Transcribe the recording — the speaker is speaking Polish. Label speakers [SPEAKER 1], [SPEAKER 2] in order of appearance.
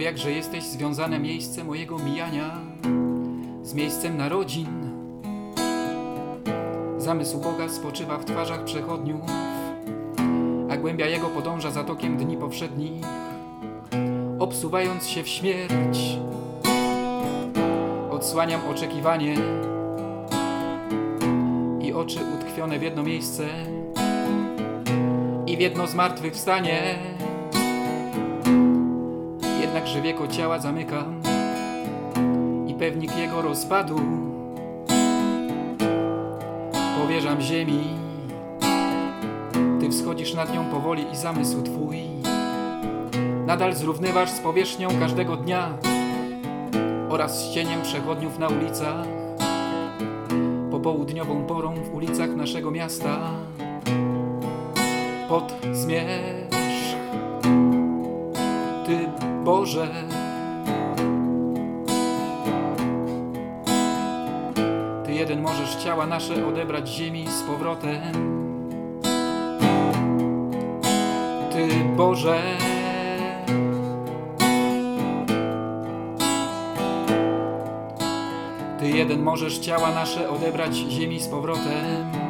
[SPEAKER 1] jakże jesteś związane miejsce mojego mijania z miejscem narodzin. Zamysł Boga spoczywa w twarzach przechodniów, a głębia Jego podąża za tokiem dni powszednich, obsuwając się w śmierć. Odsłaniam oczekiwanie i oczy utkwione w jedno miejsce i w jedno zmartwychwstanie. Jednakże wieko ciała zamykam i pewnik jego rozpadu powierzam ziemi. Ty wschodzisz nad nią powoli i zamysł twój nadal zrównywasz z powierzchnią każdego dnia oraz z cieniem przechodniów na ulicach, popołudniową porą w ulicach naszego miasta. Pod zmierzch, Boże. Ty jeden możesz ciała nasze odebrać ziemi z powrotem. Ty Boże. Ty jeden możesz ciała nasze odebrać ziemi z powrotem.